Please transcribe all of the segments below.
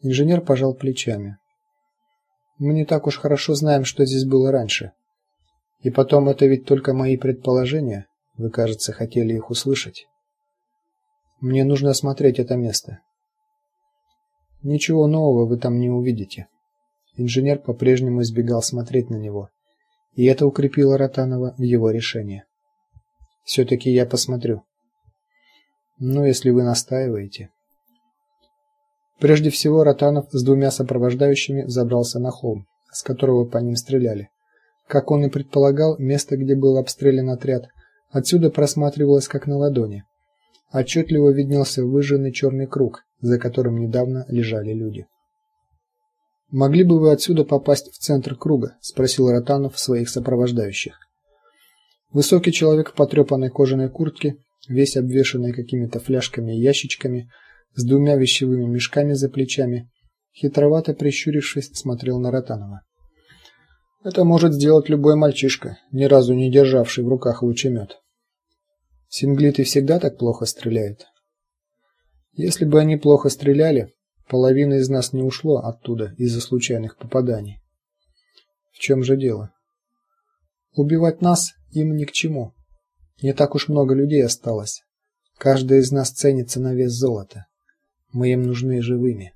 Инженер пожал плечами. Мы не так уж хорошо знаем, что здесь было раньше. И потом это ведь только мои предположения. Вы, кажется, хотели их услышать. Мне нужно осмотреть это место. Ничего нового вы там не увидите. Инженер по-прежнему избегал смотреть на него, и это укрепило Ротанова в его решении. все таки я посмотрю. Ну, если вы настаиваете. Прежде всего Ротанов с двумя сопровождающими забрался на холм, с которого по ним стреляли. Как он и предполагал, место, где был обстрелян отряд, отсюда просматривалось как на ладони. Отчетливо виднелся выжженный черный круг, за которым недавно лежали люди. Могли бы вы отсюда попасть в центр круга, спросил Ротанов своих сопровождающих. Высокий человек в потрепанной кожаной куртке, весь обвешанный какими-то фляжками и ящичками, с двумя вещевыми мешками за плечами, хитровато прищурившись, смотрел на Ротанова. Это может сделать любой мальчишка, ни разу не державший в руках лучемет. Синглиты всегда так плохо стреляют. Если бы они плохо стреляли, половина из нас не ушло оттуда из-за случайных попаданий. В чем же дело? Убивать нас им ни к чему. Не так уж много людей осталось. Каждый из нас ценится на вес золота. Мы им нужны живыми.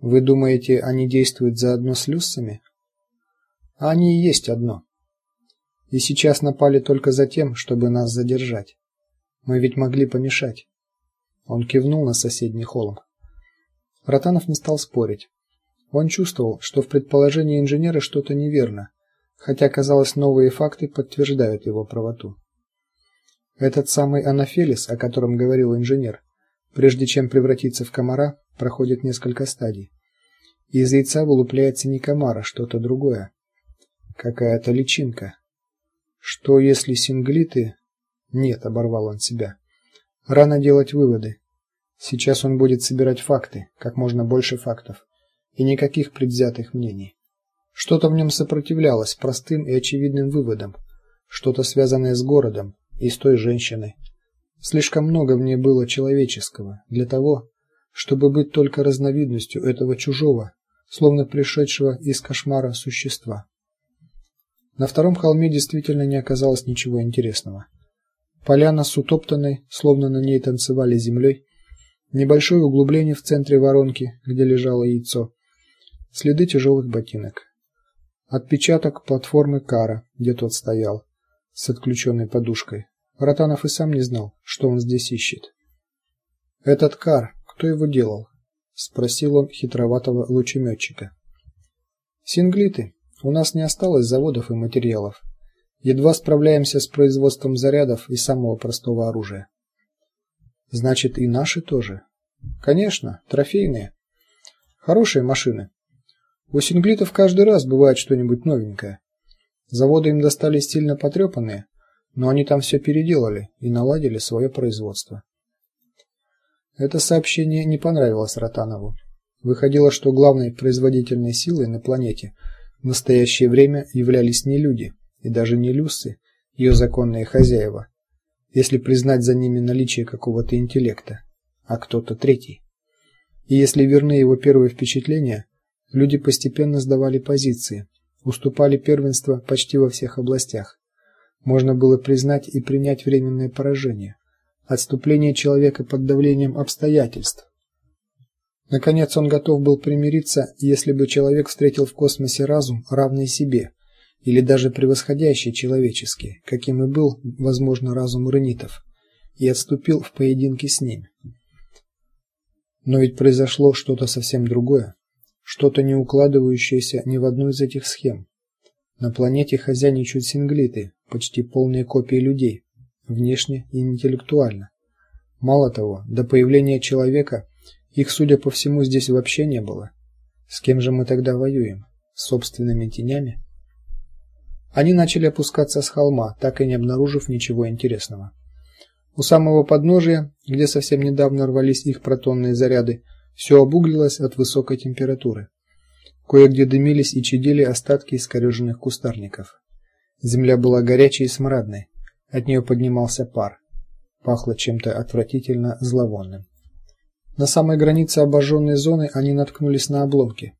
Вы думаете, они действуют заодно с люссами? Они и есть одно. И сейчас напали только за тем, чтобы нас задержать. Мы ведь могли помешать. Он кивнул на соседний холм. Ротанов не стал спорить. Он чувствовал, что в предположении инженера что-то неверно, хотя казалось, новые факты подтверждают его правоту. Этот самый анафелис, о котором говорил инженер, прежде чем превратиться в комара, проходит несколько стадий. Из яйца вылупляется не комар, а что-то другое. Какая-то личинка. Что если синглиты? Нет, оборвал он себя. Рано делать выводы. Сейчас он будет собирать факты, как можно больше фактов, и никаких предвзятых мнений. Что-то в нем сопротивлялось простым и очевидным выводам, что-то связанное с городом и с той женщиной, Слишком много в ней было человеческого для того, чтобы быть только разновидностью этого чужого, словно пришедшего из кошмара существа. На втором холме действительно не оказалось ничего интересного. Поляна с утоптанной, словно на ней танцевали землей, небольшое углубление в центре воронки, где лежало яйцо, следы тяжелых ботинок. Отпечаток платформы кара, где тот стоял, с отключенной подушкой. Ротанов и сам не знал, что он здесь ищет. Этот кар, кто его делал? спросил он хитроватого лучеметчика. Синглиты. У нас не осталось заводов и материалов. Едва справляемся с производством зарядов и самого простого оружия. Значит, и наши тоже. Конечно, трофейные. Хорошие машины. У синглитов каждый раз бывает что-нибудь новенькое. Заводы им достались сильно потрепанные, но они там все переделали и наладили свое производство. Это сообщение не понравилось Ротанову. Выходило, что главной производительной силой на планете в настоящее время являлись не люди и даже не люсы, ее законные хозяева, если признать за ними наличие какого-то интеллекта, а кто-то третий. И если верны его первые впечатления, люди постепенно сдавали позиции, уступали первенство почти во всех областях можно было признать и принять временное поражение, отступление человека под давлением обстоятельств. Наконец он готов был примириться, если бы человек встретил в космосе разум, равный себе, или даже превосходящий человеческий, каким и был, возможно, разум ренитов, и отступил в поединке с ним. Но ведь произошло что-то совсем другое, что-то не укладывающееся ни в одну из этих схем. На планете хозяйничают синглиты, почти полные копии людей, внешне и интеллектуально. Мало того, до появления человека их, судя по всему, здесь вообще не было. С кем же мы тогда воюем? С собственными тенями? Они начали опускаться с холма, так и не обнаружив ничего интересного. У самого подножия, где совсем недавно рвались их протонные заряды, все обуглилось от высокой температуры. Кое-где дымились и чадили остатки искореженных кустарников. Земля была горячей и смрадной, от нее поднимался пар. Пахло чем-то отвратительно зловонным. На самой границе обожженной зоны они наткнулись на обломки.